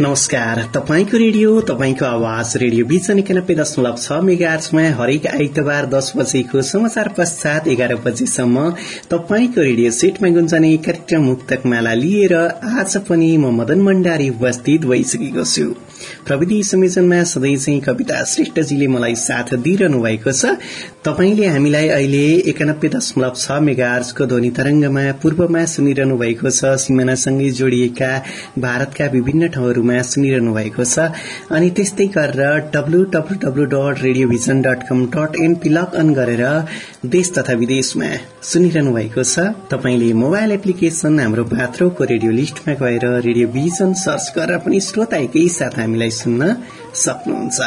नमस्कार। तपाईँको रेडियो तपाईँको आवाज रेडियो बिचन एकानब्बे दशमलव छ मेगार्समा हरेक आइतबार दस बजेको समाचार पश्चात एघार बजेसम्म तपाईँको रेडियो सेटमा गुन्जने कार्यक्रम मुक्तक माला लिएर आज पनि म मदन भण्डारी उपस्थित भइसकेको छु। प्रविधि संयोजनमा सधैँ चाहिँ कविता श्रेष्ठजीले मलाई साथ दिइरहनु भएको छ। तपाईँले हामीलाई अहिले एकानब्बे दशमलव छ मेगार्सको ध्वनि तरंगमा पूर्वमा सुनिरहनु भएको छ। सिमानासँगै जोडिएका भारतका विभिन्न ठाउँहरूमा सुनिरहनु भएको छ। अनि त्यस्तै गरेर W W W dot Radiovision dot com dot NP log on गरेर देश तथा विदेशमा सुनिरहनु भएको छ। तपाईँले मोबाइल एप्लिकेशन हाम्रो पात्रोको रेडियो लिस्टमा गएर रेडियो भिजन सर्च गरेर पनि श्रोता एकै साथ हामीलाई सुन्न सक्नुहुन्छ।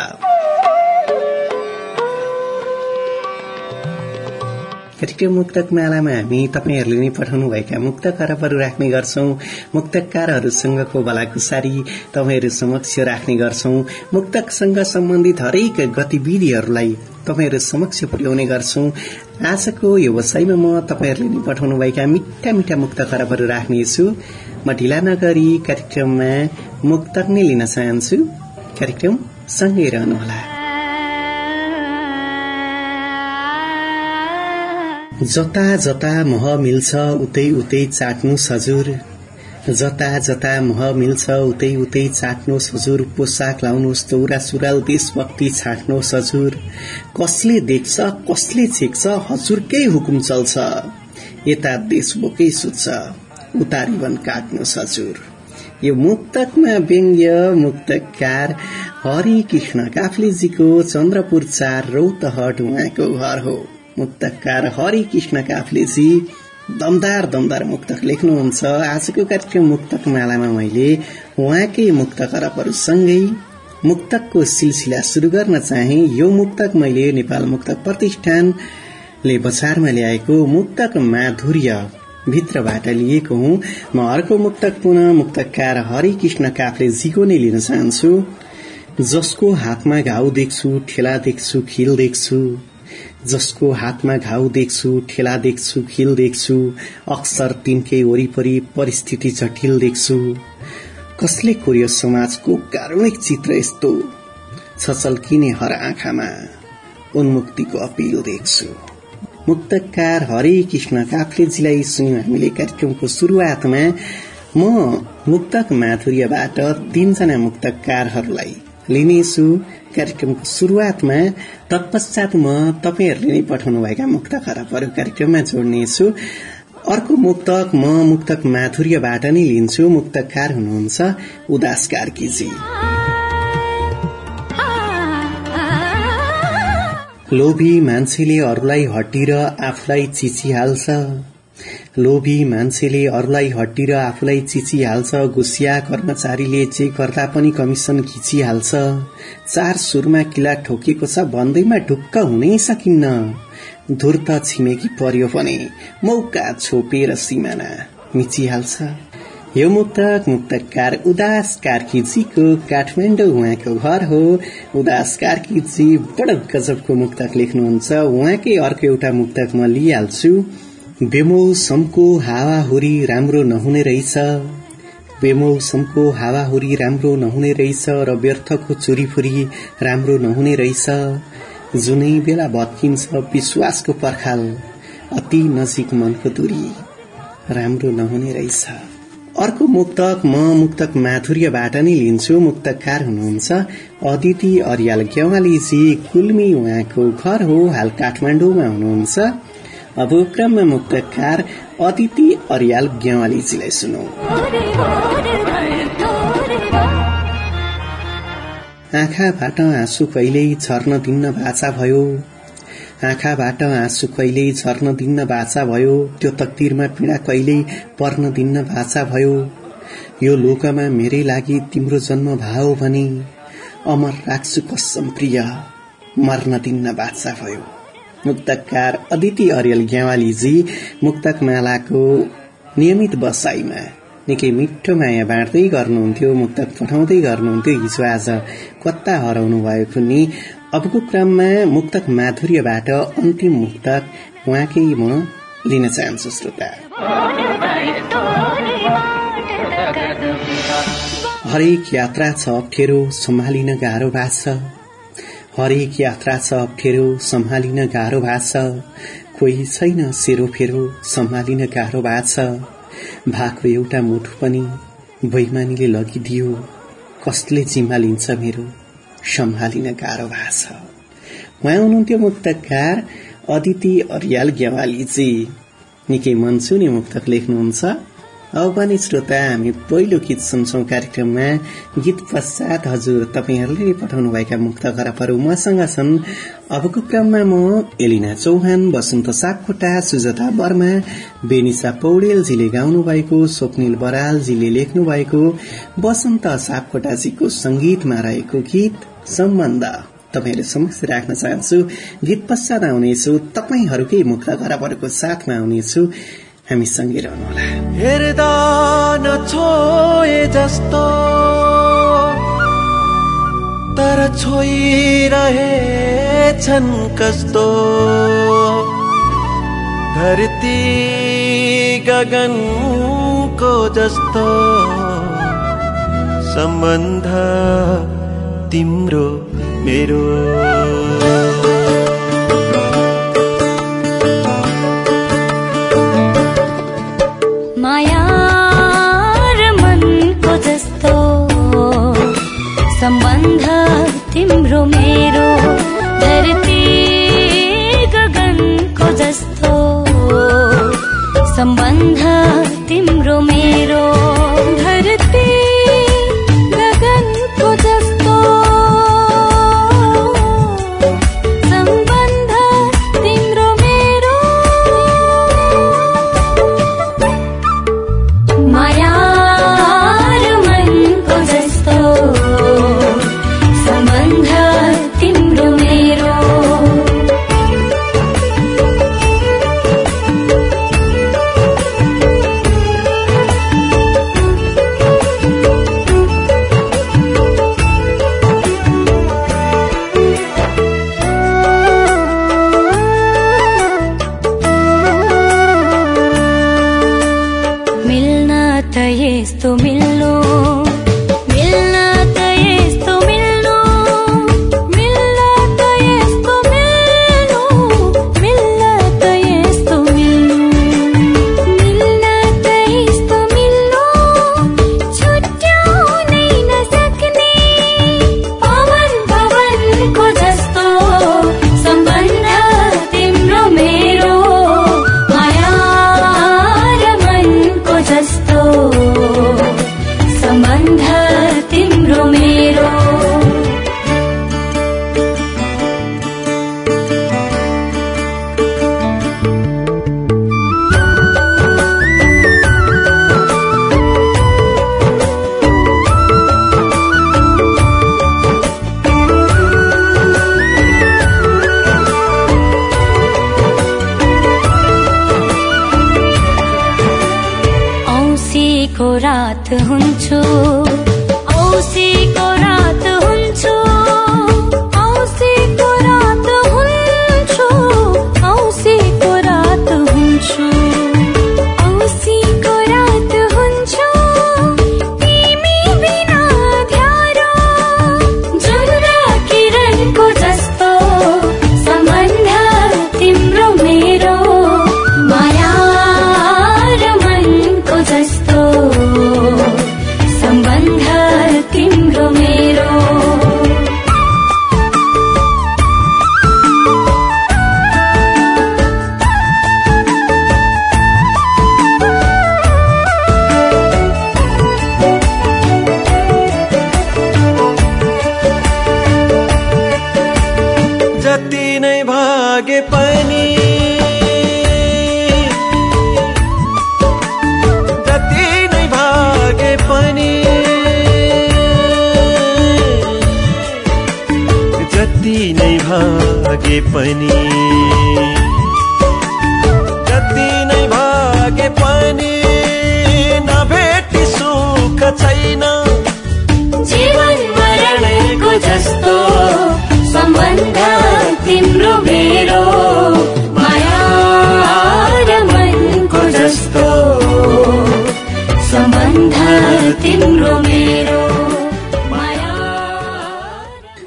कार्यक्रम मुक्तक मालामा हामी तपाईँहरूले नै पठाउनुभएका मुक्त खराबहरू राख्ने गर्छौं। मुक्तकारहरूसँगको भलाकुसारी तपाईँहरू समक्ष राख्ने गर्छौं। मुक्तकसँग सम्बन्धित हरेक गतिविधिहरूलाई तपाईँहरू समक्ष पुर्याउने गर्छौं। आजको यो वसाईमा म तपाईँहरूले नै पठाउनुभएका मिठा मिठा मुक्त खराबहरू राख्नेछु। म ढिला नगरी कार्यक्रममा मुक्तक नै लिन चाहन्छु। कार्यक्रम सँगै रहनुहोला। जता जता मह मिल्छ उतै उतै चाट्नु सजुर। जता जता मह मिल्छ उतै उतै चाट्नु सजुर। पोसाक लाउनुहोस् दौरा सुराल देशभक्ति छाट्नु सजुर। कसले देख्छ कसले छेक्छ हजुरकै हुकुम चल्छ। यता देश बोकै सुत्छ उता रिबन काट्नु सजुर। यो मुक्तकमा व्यङ्ग्य मुक्तकार हरि कृष्ण काफ्लेजीको चन्द्रपुर चार रौतहट उहाँको घर हो। मुक्तकार हरि कृष्ण काफ्लेजी दमदार दमदार मुक्तक लेख्नुहुन्छ। आजको कार्यक्रम मुक्तक मालामा मैले उहाँकै मुक्त करपहरूसँगै मुक्तकको सिलसिला शुरू गर्न चाहे। यो मुक्तक मैले नेपाल मुक्तक प्रतिष्ठानले बजारमा ल्याएको मुक्तक माधुर्य भित्रबाट लिएको हुँ। म अर्को मुक्तक पुनः मुक्तकार हरिकृष्ण काफ्लेजीको नै लिन चाहन्छु। जसको हातमा घाउ देख्छु ठेला देख्छु खिल देख्छु। जसको हातमा घाउ देख्छु ठेला देख्छु खिल देख्छु। अक्सर तिनकै वरिपरि परिस्थिति जटिल देख्छु। कसले कोरियो समाजको कारुणिक चित्र यस्तो? छचल्किने हर आँखामा उन्मुक्तिको अपील देख्छु। मुक्तकार हरे कृष्ण काफ्लेजीलाई सुन्यौं हामीले कार्यक्रमको शुरूआतमा म मुक्तक माधुर्यबाट तीनजना मुक्तकारहरूलाई लिनेछु। कार्यक्रमको शुरूआतमा तत्पश्चात म तपाईँहरूले नै पठाउनुभएका मुक्त खराबहरू कार्यक्रममा जोड्नेछु। अर्को मुक्तक म मुक्तक माधुर्यबाट नै लिन्छु। मुक्तकार हुनुहुन्छ उदास कार्कीजी। लोभी मान्छेले अरूलाई हटिर आफूलाई चिचिहाल्छ। लोभी मान्छेले अरूलाई हटिर आफूलाई चिचिहाल्छ गुसिया कर्मचारीले जे गर्दा पनि कमिसन खिचिहाल्छ। चार सुरमा किला ठोकिएको छ भन्दैमा ढुक्क हुनै सकिन्न। धुर्त छिमेकी पर्यो भने मौका छोपेर सिमाना मिचिहाल्छ। यो मुक्तक मुक्तकार उदास कार्कीजीको काठमाडौँ उहाँको घर हो। उदास कार्कीजी बड गजबको मुक्तक लेख्नुहुन्छ। उहाँकै अर्को एउटा मुक्तक म लिइहाल्छु। बेमौसमको हावाहुरी राम्रो नहुने रहेछ। बेमौसमको हावाहुरी राम्रो नहुने रहेछ र व्यर्थको चुरीफुरी राम्रो नहुने रहेछ। जुनै बेला भत्किन्छ विश्वासको पर्खाल। अति नजिक मनको दूरी राम्रो नहुने रहेछ। अर्को मुक्तक म मुक्तक माधुर्यबाट नै लिन्छु। मुक्तकार हुनुहुन्छ अदिति अर्याल गेवालीजी कुल्मी उहाँको घर हो हाल काठमाडौँमा हुनुहुन्छ। अब क्रममा मुक्तकार अदिति अर्याल गेवालीजीलाई सुनौ। आँखाबाट आँसु कहिल्यै झर्न दिन्न भाषा भयो। आँखाबाट आँसु कहिल्यै झर्न दिन्न भाषा भयो त्यो तकदिरमा पीड़ा कहिल्यै पर्न दिन्न भाषा भयो। यो लोकमा मेरै लागि तिम्रो जन्म भाव भने अमर राख्छु कसम प्रिय मर्न दिन्न बाछा भयो। मुक्तकार अदिति अर्यल ग्यावालीजी मुक्तक मालाको नियमित बसाईमा निकै मिठो माया बाँड्दै गर्नुहुन्थ्यो मुक्तक पठाउँदै गर्नुहुन्थ्यो। हिजो आज कता हराउनु भएको नि अबको क्रममा मुक्तक माधुर्यबाट अन्तिम मुक्तक उहाँकै म लिन चाहन्छु श्रोता। हरेक यात्रा छ अप्ठ्यारो सम्हालिन गाह्रो छ हरेक यात्रा छ अप्ठ्यारो सम्हालिन गाह्रो छ कोही छैन सेरो फेरो सम्हालिन गाह्रो छ भाको एउटा मुठु पनि बैमानीले लगिदियो कसले जिम्मा लिन्छ मेरो? सम्हालिन गाह्रो भएको छ। उहाँ हुनुहुन्थ्यो मुक्तकार अदिति अर्याल ग्यावालीजी। निकै मनसुने मुक्तक लेख्नुहुन्छ। अब श्रोता हामी पहिलो गीत सुन्छौं कार्यक्रममा। गीत पश्चात हजुर तपाईँहरूले पठाउनुभएका मुक्त खराबहरू मसँग छन्। अबको क्रममा म एलिना चौहान वसन्त सापकोटा सुजता वर्मा बेनिसा पौडेलजीले गाउनु भएको स्वप्निल बरालजीले लेख्नु भएको वसन्त सापकोटाजीको संगीतमा रहेको गीत सम्बन्ध। तपाईँहरू समक्ष राख्न चाहन्छु गीत पश्चात आउनेछु तपाईँहरूकै मुक्त खराबहरूको साथमा आउनेछु। हामी सँगै रहनुहोला हेर्दा नछोए जस्तो तर छोइरहेछन् कस्तो। धरती गगनको जस्तो सम्बन्ध तिम्रो मेरो। सम्बन्ध तिम्रो मेरो धरती गगनको जस्तो। सम्बन्ध तिम्रो मेरो मिल्न त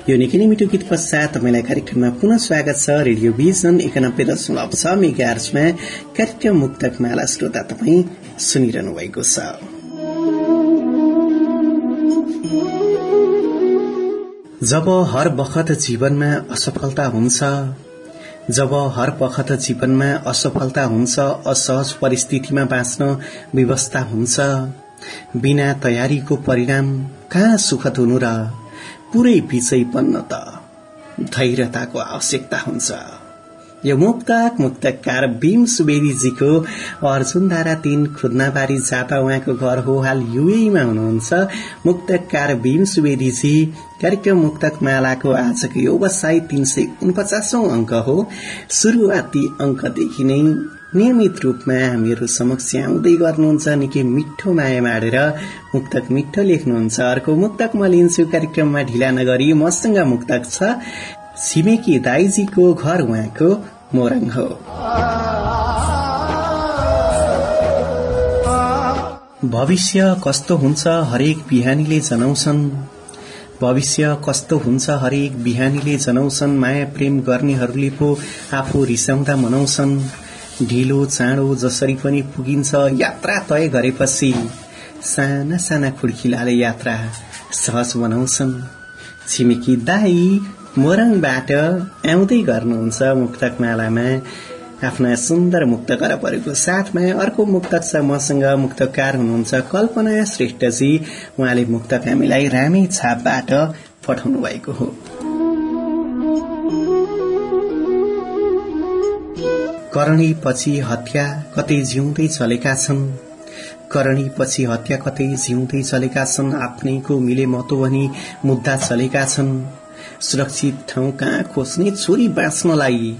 यो निकै नै मिठो गीत पश्चात तपाईँलाई कार्यक्रममा पुनः स्वागत छ। रेडियो भिजन एकानब्बे दशमलव छ मेगा कार्यक्रम मुक्तक माला श्रोता तपाईँ सुनिरहनु भएको छ। जब हर बखत जीवनमा असफलता हुन्छ जब हर बखत जीवनमा असफलता हुन्छ असहज परिस्थितिमा बाँच्न व्यवस्था हुन्छ बिना तयारीको परिणाम कहाँ सुखद हुनु र पुरै विजय बन्न त। धैर्यताको आवश्यकता हुन्छ। यो मुक्तक मुक्तकार भीम सुवेदीजीको अर्जुन धारा तीन खुद्नाबारी जापा उहाँको घर हो हाल युएमा हुनुहुन्छ। मुक्तकार भीम सुवेदीजी कार्यक्रम मुक्तक मालाको आजको यो व्यवसाय तीन सय उनपचासौं अंक हो। शुरूआती अंकदेखि नै नियमित रूपमा हामीहरू समक्ष आउँदै गर्नुहुन्छ निकै मिठो माया माडेर मुक्तक मिठो लेख्नुहुन्छ। अर्को मुक्तक म लिन्छु कार्यक्रममा ढिला नगरी मसँग मुक्तक छ छिमेकी दाईजीको घर उहाँको मोरङ हो। भविष्य कस्तो हुन्छ हरेक बिहानीले जनाउँछन्? भविष्य कस्तो हुन्छ हरेक बिहानीले जनाउँछन्? माया प्रेम गर्नेहरूले पो आफू रिसाउँदा मनाउँछन्? ढिलो चाँडो जसरी पनि पुगिन्छ यात्रा तय गरेपछि साना साना खुड्किलाले यात्रा सहज बनाउँछन्। छिमेकी दाई मोरङबाट आउँदै गर्नुहुन्छ मुक्तक मालामा। आफ्ना सुन्दर मुक्त करपहरूको साथमा अर्को मुक्तक छ मसँग मुक्तकार हुनुहुन्छ कल्पना श्रेष्ठजी। उहाँले मुक्तक हामीलाई रामे छापबाट पठाउनु भएको हो। करणी पछि हत्या कतै जिउँदै चलेका छन्। करणी पछि हत्या कतै जिउँदै चलेका छन् आफ्नैको मिले मतो भनी मुद्दा चलेका छन्। सुरक्षित ठाउँ कहाँ खोज्ने छोरी बाँच्नलाई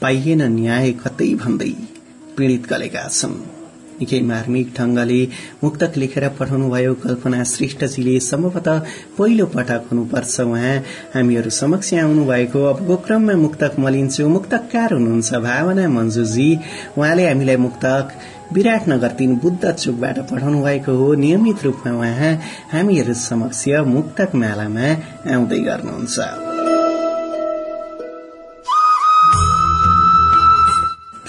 पाइएन न्याय कतै भन्दै पीड़ित गलेका छन्। निकै मार्मिक ढंगले मुक्तक लेखेर पठाउनुभयो कल्पना श्रेष्ठजीले सम्भवतः पहिलो पटक हुनुपर्छ उहाँ। हामीहरू समक्ष आउनु भएको अबको क्रममा मुक्तक मलिन्छु मुक्तकार हुनुहुन्छ भावना मन्जुजी। उहाँले हामीलाई मुक्तक विराटनगर तीन बुद्ध चोकबाट पठाउनु भएको हो। नियमित रूपमा उहाँ हामीहरू समक्ष मुक्तक मालामा आउँदै गर्नुहुन्छ।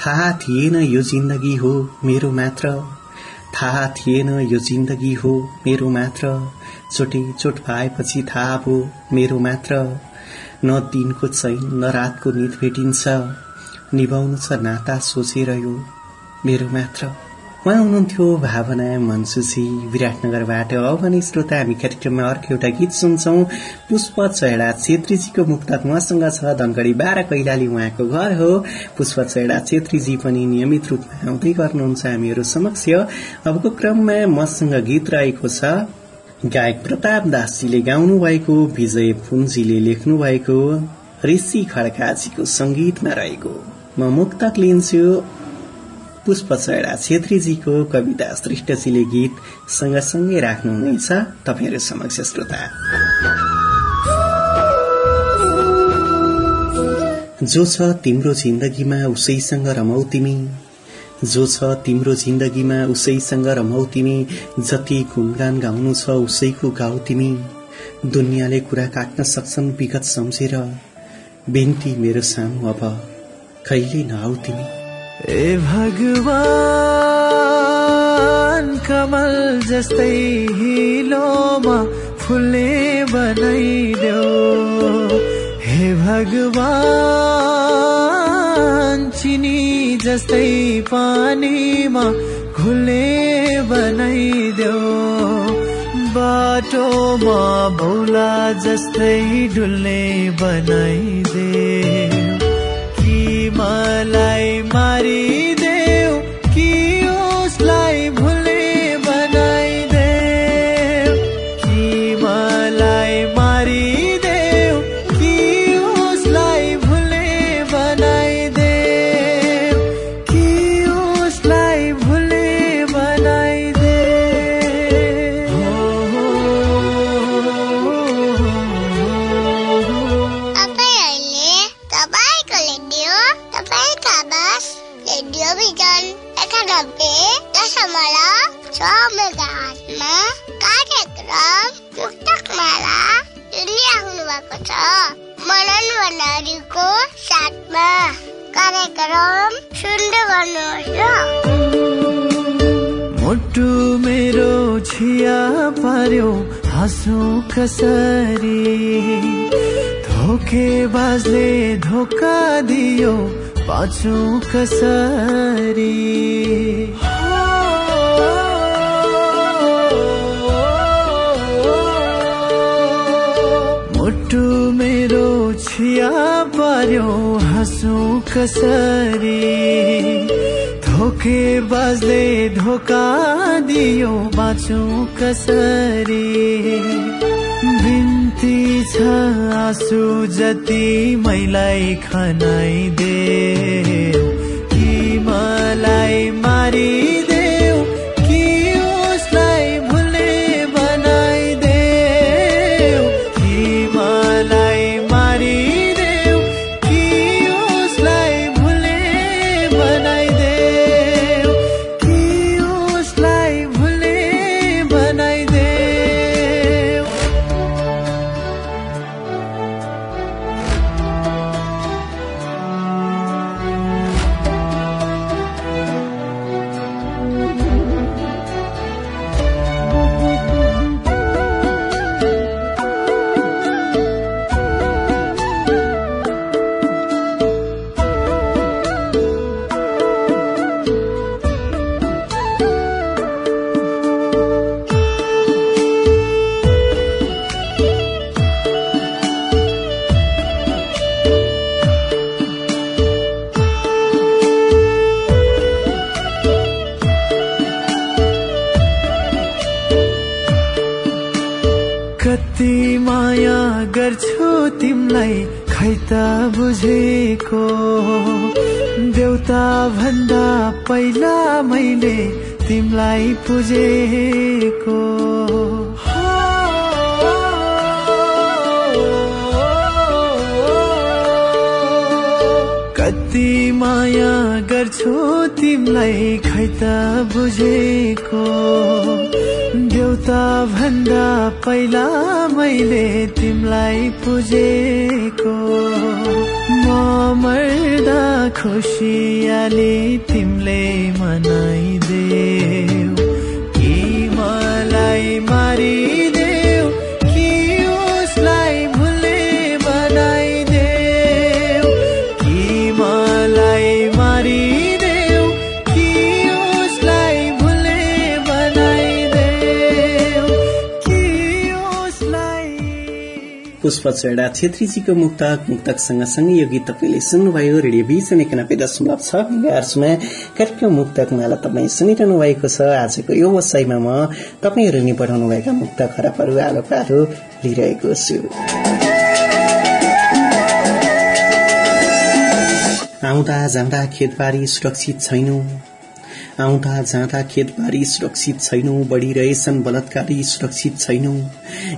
थाहा थिएन यो जिन्दगी हो मेरो मात्र। थाहा थिएन यो जिन्दगी हो मेरो मात्र। चोटे चोट पाएपछि थाहा हो मेरो मात्र। न दिनको चैन न रातको निद भेटिन्छ। निभाउनु छ नाता सोचेर यो मेरो मात्र। उहाँ हुनुहुन्थ्यो भावना मन्सुजी विराटनगरबाट अब भने श्रोता हामी कार्यक्रममा अर्को एउटा गीत सुन्छौ। पुष्प चैडा छेत्रीजीको मुक्तक मसँग छ। धनगढ़ी बाह्र कैलाली उहाँको घर हो। पुष्प चैडा छेत्रीजी पनि नियमित रूपमा आउँदै गर्नुहुन्छ हामीहरू समक्ष। अबको क्रममा मसँग गीत रहेको छ। गायक प्रताप दासजीले गाउनु भएको विजय पुन्जीले लेख्नु भएको ऋषि खड्काजीको संगीतमा रहेको। म मुक्तक लिन्छु। पुष्प चैडा छेत्रीजीको कविता श्रेष्ठजीले गीत सँगसँगै राख्नुहुनेछ तपाईँहरू समक्ष श्रोता। जो छ तिम्रो जिन्दगीमा उसैसँग रमौ तिमी। जो छ तिम्रो जिन्दगीमा उसैसँग रमौ तिमी। जति गुणगान गाउनु छ उसैको गाउ तिमी। दुनियाँले कुरा काट्न सक्छन् विगत सम्झेर। बिन्ती मेरो सानो अब। कहिले नआउ तिमी। ए भगवान कमल जस्तै हिलोमा फुल्ने बनाइदेऊ। हे भगवान चिनी जस्तै पानीमा घुल्ने बनाइदेऊ। बाटोमा भौला जस्तै डुल्ने बनाइदे। मलाई मारिदेऊ रेडियो भिजन एकानब्बे दशमलव छ मेगा हातमा कार्यक्रम मुक्तक माला सुनिराख्नु भएको छ मनन भण्डारीको साथमा कार्यक्रम सुन्दै गर्नुहोस् ल मुटु मेरो छिया पार्यो हाँसु कसरी? धोके बाजले धोका दियो पाचु कसरी? मुटु मेरो छिया पार्यो हाँसु कसरी? धोके बाजले धोका दियो बाँचु कसरी? बिन्ती छ आँसु जति मैलाई खनाइदे। कि मलाई मारिदेऊ माया गर्छु तिमलाई खै त बुझेको। देउता भन्दा पहिला मैले तिमलाई पुजेको। म मर्दा खुसियाली तिमीले मनाइदेऊ पुष्प चेडा छेत्रीजीको मुक्तक मुक्तक सँगसँगै यो गीत तपाईँले सुन्नुभयो। रेडियो भिजन एकानब्बे दशमलव छ मेगाहर्जमा कार्यक्रम मुक्तक माला तपाईँ सुनिरहनु भएको छ। आजको यो वसाईमा म तपाईँहरू नि पठाउनुभएका मुक्त खराबहरू आलो पारो लिइरहेको छु। आउँदा जाँदा खेतबारी सुरक्षित छैनौ। आउँदा जाँदा खेतबारी सुरक्षित छैनौ बढ़िरहेछन् बलात्कारी सुरक्षित छैनौ।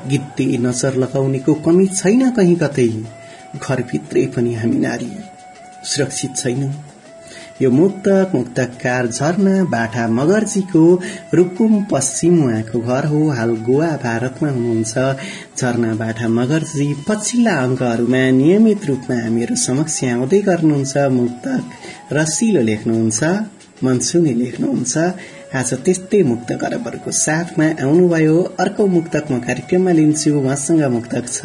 गिद्दे नजर लगाउनेको कमी छैन कहीँ कतै। घरभित्रै पनि हामी नारी सुरक्षित छैनौ। यो मुक्तक मुक्तकार झरना बाठा मगर्जीको रूकुम पश्चिम उहाँको घर हो। हाल गोवा भारतमा हुनुहुन्छ। झरना बाठा मगर्जी पछिल्ला अङ्कहरूमा नियमित रूपमा हामीहरू समक्ष आउँदै गर्नुहुन्छ। मुक्तक रसिलो लेख्नुहुन्छ। मनसुनी लेख्नुहुन्छ आज त्यस्तै मुक्त करबहरूको साथमा आउनुभयो। अर्को मुक्तक म कार्यक्रममा लिन्छु। उहाँसँग मुक्तक छ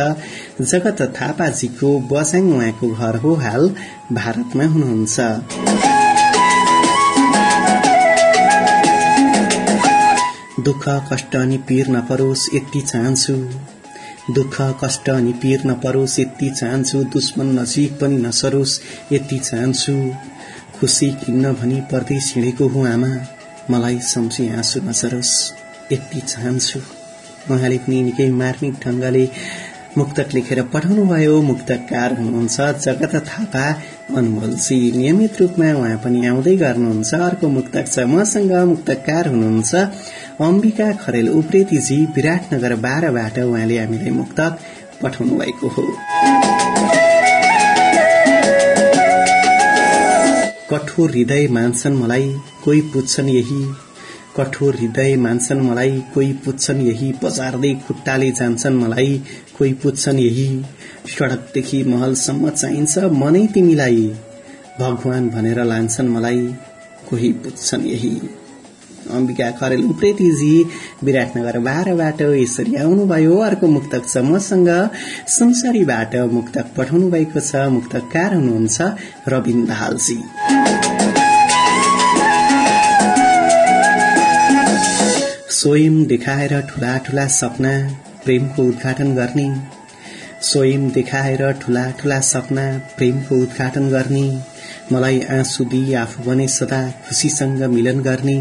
जगत थापाजीको बसाङ उहाँको घर हो हाल भारतमा हुनुहुन्छ। दुःख कष्ट अनि पीर नपरोस् यति चाहन्छु। दुःख कष्ट अनि पीर नपरोस् यति चाहन्छु। दुश्मन नजिक पनि नसरोस् यति चाहन्छु। खुसी किन्न भनी परदेश हिँडेको हुँ आमा मलाई सम्झी आँसु नसरोस् यति चाहन्छु। उहाँले पनि निकै मार्मिक ढंगले मुक्तक लेखेर पठाउनु भयो मुक्तकार हुनुहुन्छ जगत थापा अनमोलजी। नियमित रूपमा उहाँ पनि आउँदै गर्नुहुन्छ। अर्को मुक्तक छ मसँग मुक्तकार हुनुहुन्छ अम्बिका खरेल उप्रेतीजी। विराटनगर बाह्रबाट उहाँले हामीलाई मुक्तक पठाउनु भएको हो। कठोर हृदय मान्छन् मलाई कोही पुच्छन् यही। कठोर हृदय मान्छन् मलाई कोही पुच्छन् यही। बजार्दै खुट्टाले जान्छन् मलाई कोही पुच्छन् यही। सड़कदेखि महलसम्म चाहिन्छ मनै तिमीलाई। भगवान भनेर लान्छन् मलाई कोही पुच्छन् यही। अम्बिका खरेल उप्रेतीजी विराटनगर बाह्रबाट यसरी आउनुभयो। अर्को मुक्तक छ मसँग। संसारीबाट मुक्तक पठाउनु भएको छ मुक्तकार हुनुहुन्छ रविन दाहालजी। स्वयं देखाएर ठूला ठूला सपना प्रेमको उद्घाटन गर्ने। स्वयं देखाएर ठूला ठूला सपना प्रेमको उद्घाटन गर्ने। मलाई आँसु दिई आफू भने सदा खुसीसँग मिलन गर्ने।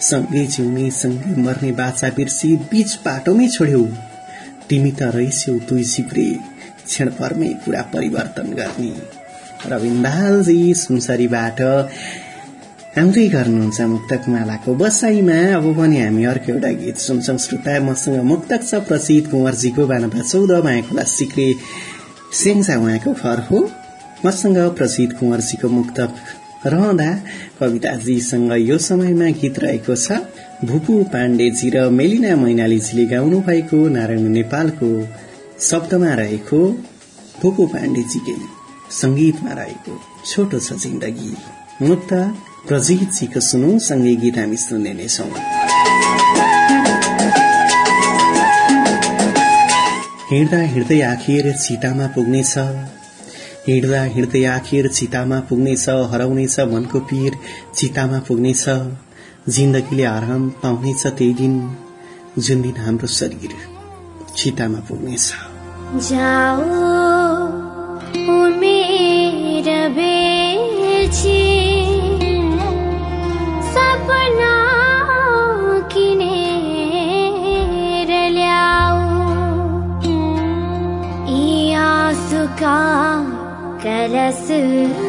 सँगै जिउने सँगै मर्ने बाचा बिर्सी बीच बाटोमै छोड्यौ। तिमी त रहेछौ दुई सिप्रे क्षणभरमै पूरा परिवर्तन गर्ने। रविन्दालजी सुनसरीबाट आउँदै गर्नुहुन्छ मुक्तक मालाको बसाईमा अब पनि हामी अर्को एउटा गीत सुन्छौँ। श्रोता मसँग मुक्तक छ प्रसिद्ध कुँवरजीको बानब्बे चौध मायाखोला सिक्रे सेङ्सा उहाँको घर हो। मसँग प्रसिद्ध कुँवरजीको मुक्तक रहँदा कविताजीसँग यो समयमा गीत रहेको छ भूपू पाण्डेजी र मेलिना मैनालीजीले गाउनु भएको नारायण नेपालको शब्दमा रहेको भूपू पाण्डेजीकै संगीतमा रहेको छोटो छ जिन्दगी। मुक्त प्रजितजीको सुनौ सँगै गीत हामी सुन्ने नै छौं। हिँड्दा हिँड्दै आखिर चितामा पुग्नेछ। हिँड्दा हिँड्दै आखिर चितामा पुग्नेछ हराउनेछ मनको पीर चितामा पुग्नेछ। जिन्दगीले आराम पाउनेछ त्यही दिन जुन दिन हाम्रो शरीर चितामा पुग्नेछ। you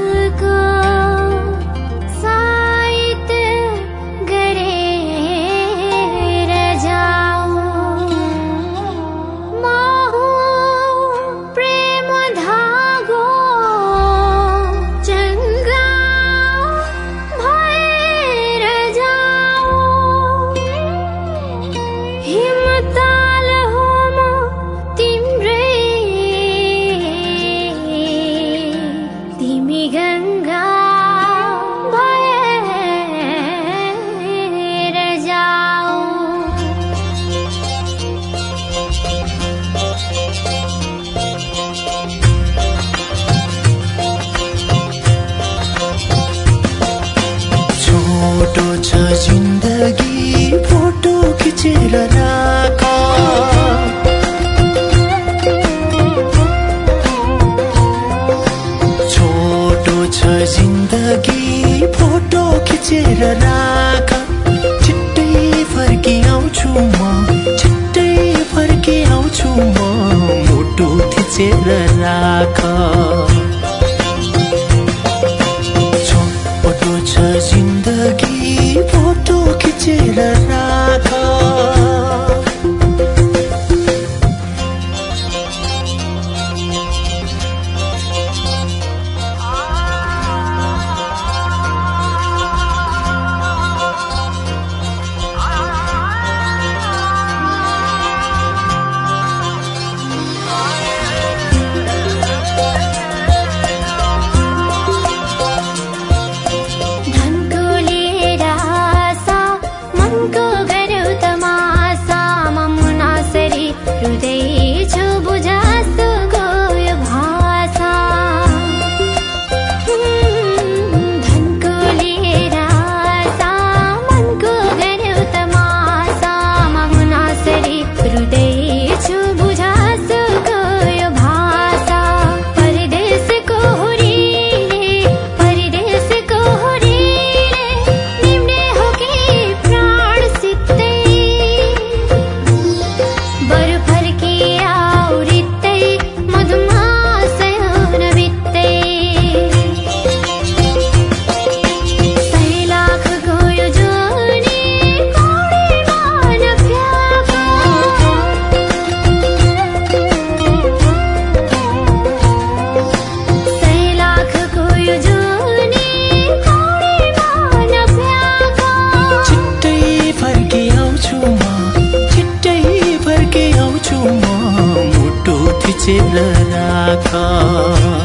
खिचेर राख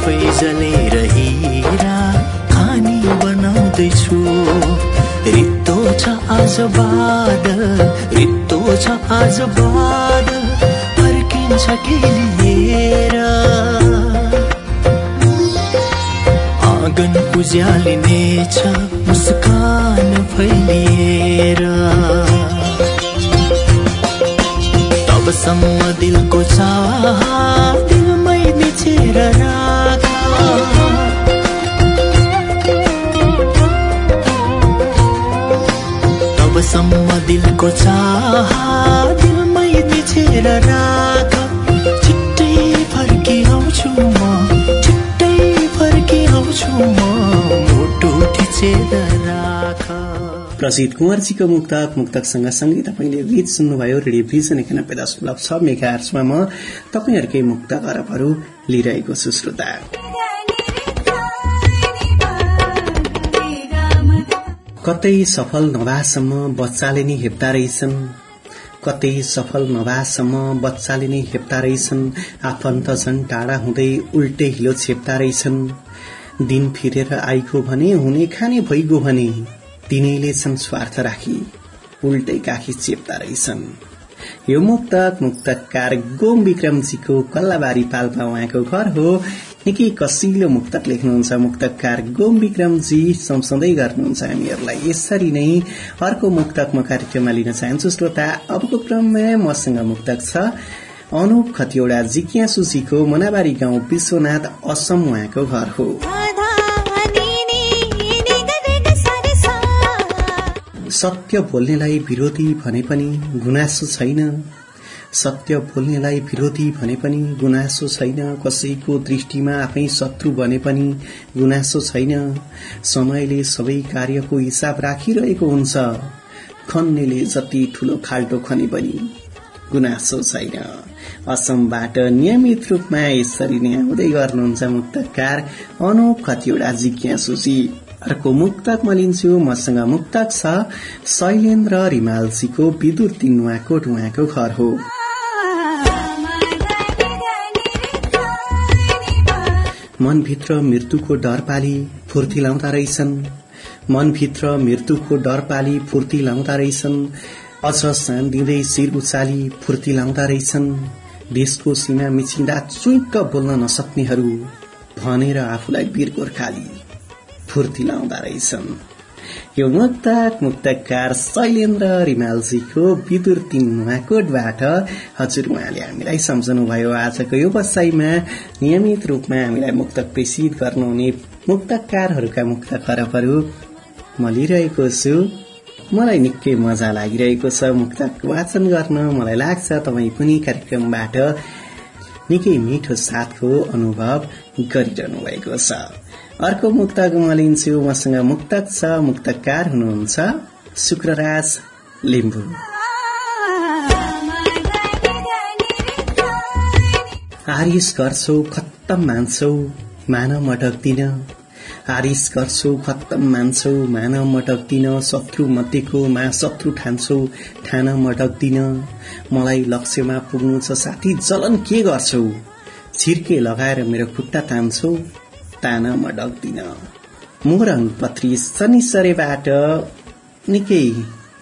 आफै जलेर हिरा खानी बनाउँदैछु। रित्तो छ आज बादल रित्तो छ आज बादल फर्किन्छ कि लिएर आँगन उज्यालिनेछ मुस्कान फैलिएर तबसम्म दिलको चाह तबसम्म दिलको चाह दिलमै मिचेर राख। छिट्टै फर्की आउँछु म छिट्टै फर्की आउँछु म मोटो खिचेर राख। प्रसिद्ध कुँवरजीको मुक्तक मुक्तक सँगसँगै तपाईँले गीत सुन्नुभयो रेडियो भिजन एकानब्बे दशमलव छ मेगा आर्समा म तपाईँहरूकै मुक्त अरबहरू लिइरहेको छु श्रोता। कतै सफल नभएसम्म बच्चाले नै हेप्दा रहेछन्। कतै सफल नभएसम्म बच्चाले नै हेप्दा रहेछन्। आफन्त झन् टाढा हुँदै उल्टे हिलो छेप्दा रहेछन्। दिन फिरेर आइगो भने हुने खाने भइगो भने तिनैले छन् स्वार्थ राखी उल्टै काखी चेप्दा रहेछन्। यो मुक्तक मुक्तकार गोम विक्रमजीको कल्लाबारी पाल्पा उहाँको घर हो। निकै कसिलो मुक्तक लेख्नुहुन्छ मुक्तकार गोम विक्रमजी सँगसँगै गर्नुहुन्छ हामीहरूलाई। यसरी नै अर्को मुक्तक म कार्यक्रममा लिन चाहन्छु श्रोता अबको क्रममा मसँग मुक्तक छ अनुप खतिवड़ा जिज्ञासुजीको मनाबारी गाउँ विश्वनाथ असम उहाँको घर हो। सत्य बोल्नेलाई विरोधी भने पनि गुनासो छैन। सत्य बोल्नेलाई विरोधी भने पनि गुनासो छैन कसैको दृष्टिमा आफै शत्रु भने पनि गुनासो छैन। समयले सबै कार्यको हिसाब राखिरहेको हुन्छ। खन्नेले जति ठूलो खाल्टो खने पनि गुनासो छैन। असमबाट नियमित रूपमा यसरी नै आउँदै गर्नुहुन्छ मुक्तकार अनुप खतिवड़ा जिज्ञासुजी अर्को मुक्तक म लिन्छु मसँग मुक्तक छ शैलेन्द्र रिमालजीको विदुर तिनुवाकोट उहाँको घर हो। मनभित्र मृत्युको डर पाली फुर्ती लाउँदा रहेछन्। मनभित्र मृत्युको डर पाली फुर्ती लाउँदा रहेछन्। अझ सान दिँदै शिर उचाली फुर्ती लाउँदा रहेछन्। देशको सीमा मिचिँदा चुइक्क बोल्न नसक्नेहरू भनेर आफूलाई वीर गोर्खाली फुर्ती लाउँदा रहेछन्। यो मुक्तक मुक्तकार शैलेन्द्र रिमालजीको विदुर तीन नुवाकोटबाट हजुर उहाँले हामीलाई सम्झनु भयो आजको यो बसाईमा नियमित रूपमा हामीलाई मुक्तक प्रेषित गर्नुहुने मुक्तकारहरूका मुक्त खरबहरू म लिइरहेको छु। मलाई निकै मजा लागिरहेको छ मुक्तक वाचन गर्न। मलाई लाग्छ तपाईँ पनि कार्यक्रमबाट निकै मिठो साथको अनुभव गरिरहनु भएको छ। अर्को मुक्तक म मसँग मुक्तक छ मुक्तकार हुनुहुन्छ शुक्रराज लिम्बू। आरिस गर्छौ खत्तम मान्छौ मानव मटक्दिन आरिस गर्छौ खत्तम मान्छौ मानव मटक्दिन शत्रु मध्येको मा शत्रु ठान्छौ ठान मटक्दिन मलाई लक्ष्यमा पुग्नु छ साथी जलन के गर्छौ? छिर्के लगाएर मेरो खुट्टा तान्छौ तान मडक्दिन मोरङ पत्री शनिसरेबाट निकै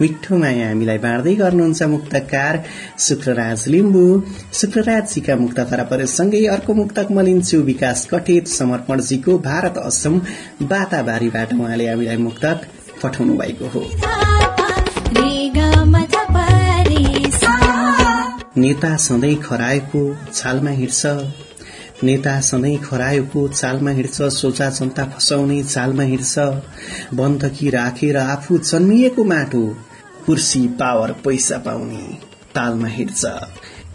मिठो माया हामीलाई बाँड्दै गर्नुहुन्छ मुक्तकार शुक्रराज लिम्बू। शुक्रराजजीका मुक्त खराबहरूसँगै अर्को मुक्तक म लिन्छु विकास कटेत समर्पणजीको भारत असम बाताबारीबाट उहाँले हामीलाई मुक्तक पठाउनु भएको हो। नेता सधैँ खराएको छालमा हिँड्छ। नेता सधैँ खराएको चालमा हिँड्छ सोचा जनता फसाउने चालमा हिँड्छ। बन्दकी राखेर आफू जन्मिएको माटो कुर्सी पावर पैसा पाउने तालमा हिँड्छ।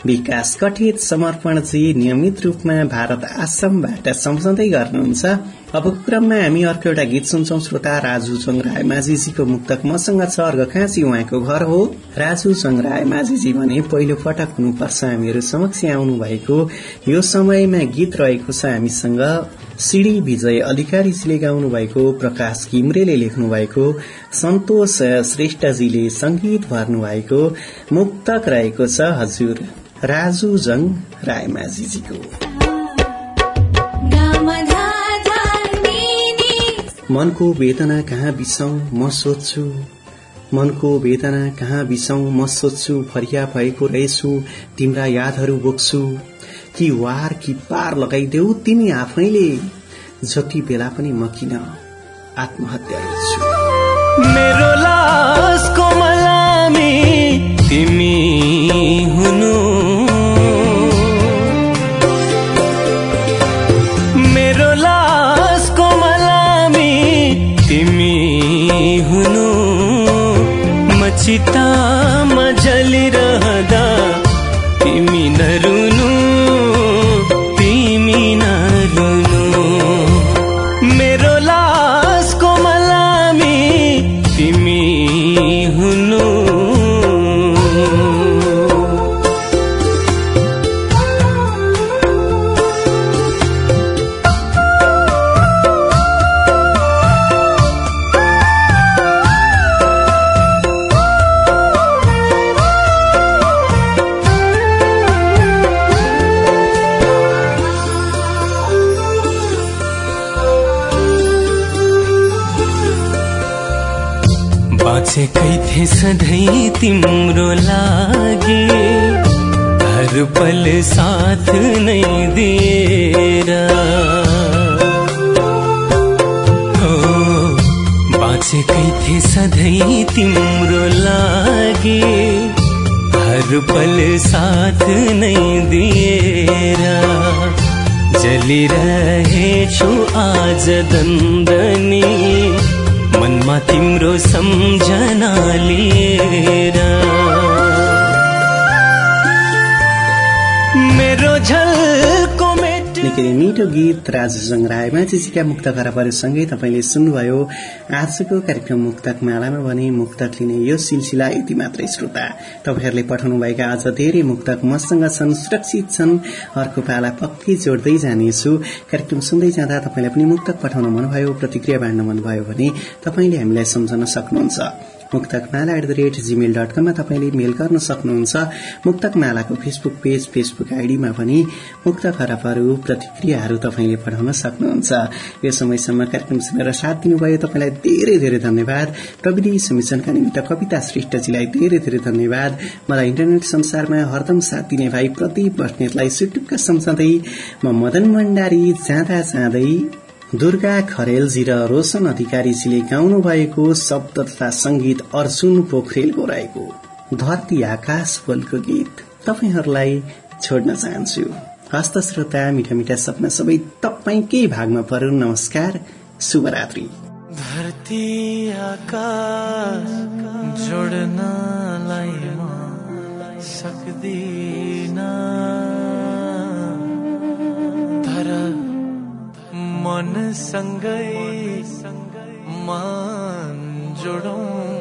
विकास कठित समर्पणजी नियमित रूपमा भारत आश्रमबाट सम्झँदै गर्नुहुन्छ। अब क्रममा हामी अर्को एउटा गीत सुन्छौं। श्रोता राजु चङ राय माझीजीको मुक्तक मसँग छ अर्घ। खाँची उहाँको घर हो। राजु चङ राय माझीजी भने पहिलो पटक हुनुपर्छ हामीहरू समक्ष आउनु भएको। यो समयमा गीत रहेको छ हामीसँग सिडी विजय अधिकारीजीले गाउनु भएको प्रकाश घिम्रेले लेख्नु भएको सन्तोष श्रेष्ठजीले संगीत भर्नु भएको मुक्तक रहेको छ हजुर राजु जङ रायमाझीजीको मनको वेदना कहाँ बिसाउ म सोध्छु। मनको वेदना कहाँ बिसाउ म सोध्छु फरिया भएको रहेछु तिम्रा यादहरू बोक्छु। कि वार कि पार लगाइदेऊ तिमी आफैले जति बेला पनि म किन आत्महत्या गर्छु। मेरो मलामी तिमी म थिए सधैँ तिम्रो लागि हर पल साथ नै दिएर हो बाँचेकै सधैँ तिम्रो लागि हर पल साथ नै दिएर जलिरहेछु आज दन्दनी मनमा तिम्रो सम्झना लिएर निकै मिठो गीत राजु जङ रायमाझीजीका मुक्त खराबहरूसँगै तपाईँले सुन्नुभयो। आजको कार्यक्रम मुक्तक मालामा भने मुक्तक लिने यो सिलसिला यति मात्रै श्रोता। तपाईँहरूले पठाउनुभएका अझ धेरै मुक्तक मसँग छन् सुरक्षित छन्। अर्को पाला पक्कै जोड्दै जानेछु। कार्यक्रम सुन्दै जाँदा तपाईँलाई पनि मुक्तक पठाउन मनभयो प्रतिक्रिया बाँड्न मनभयो भने तपाईँले हामीलाई सम्झन सक्नुहुन्छ। Muktakmala at the rate gmail dot कममा तपाईँले मेल गर्न सक्नुहुन्छ। मुक्तकमालाको फेसबुक पेज फेसबुक आइडीमा पनि मुक्त खराबहरू प्रतिक्रियाहरू तपाईँले पठाउन सक्नुहुन्छ। यो समयसम्म कार्यक्रम सुनेर साथ दिनुभयो तपाईँलाई धेरै धेरै धन्यवाद। प्रविधि संयोजनका निमित्त कविता श्रेष्ठजीलाई धेरै धेरै धन्यवाद। मलाई इन्टरनेट संसारमा हरदम साथ दिने भाइ प्रदीप बस्नेतलाई सुटुक्क सम्झँदै मदन भण्डारी जाँदा जाँदै दुर्गा खरेलजी र रोशन अधिकारीजीले गाउनु भएको शब्द तथा संगीत अर्जुन पोखरेलको रहेको धरती आकाश बोलको गीत तपाईँहरूलाई छोड्न चाहन्छु। हस्त श्रोता मिठा मिठा सपना सबै तपाईँकै भागमा परुन् नमस्कार शुभरात्रि। धरती आकाश मन संगई मान जुड़ो।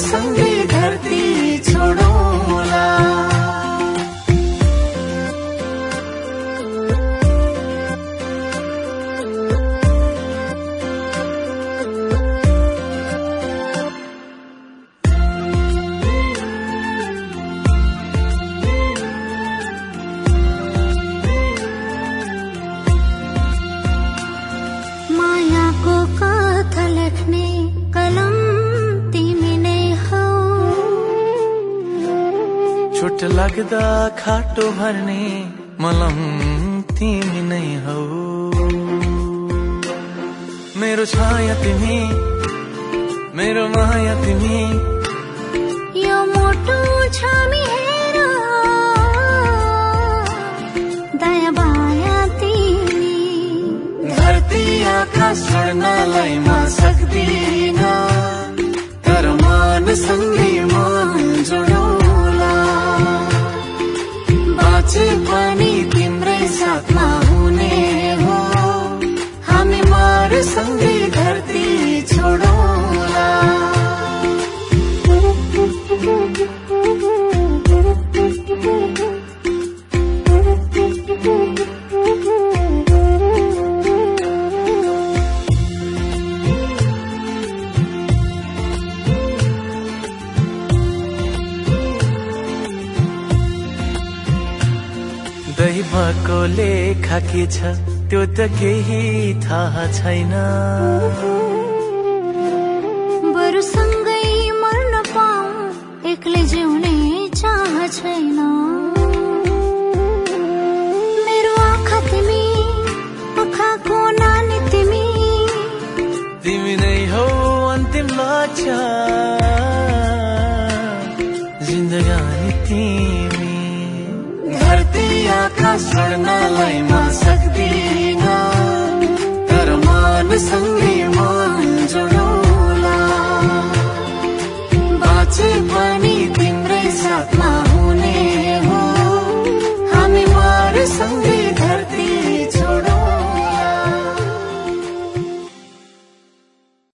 मारसँगै धरती छोडौला लाग्दा खाटो भर्ने मलम तिमी नै हौ। मेरो छाया तिमी मेरो माया तिमी। यो मोटो छामी दया बाया तिमी। धरती आकाश छोड्नलाई म सक्दिन। तर मन जोडौला बाँचे पनि तिम्रै साथमा हुने हो। हामी मारसँगै धरती छोडौला लेखा के छ त्यो त केही थाहा छैन।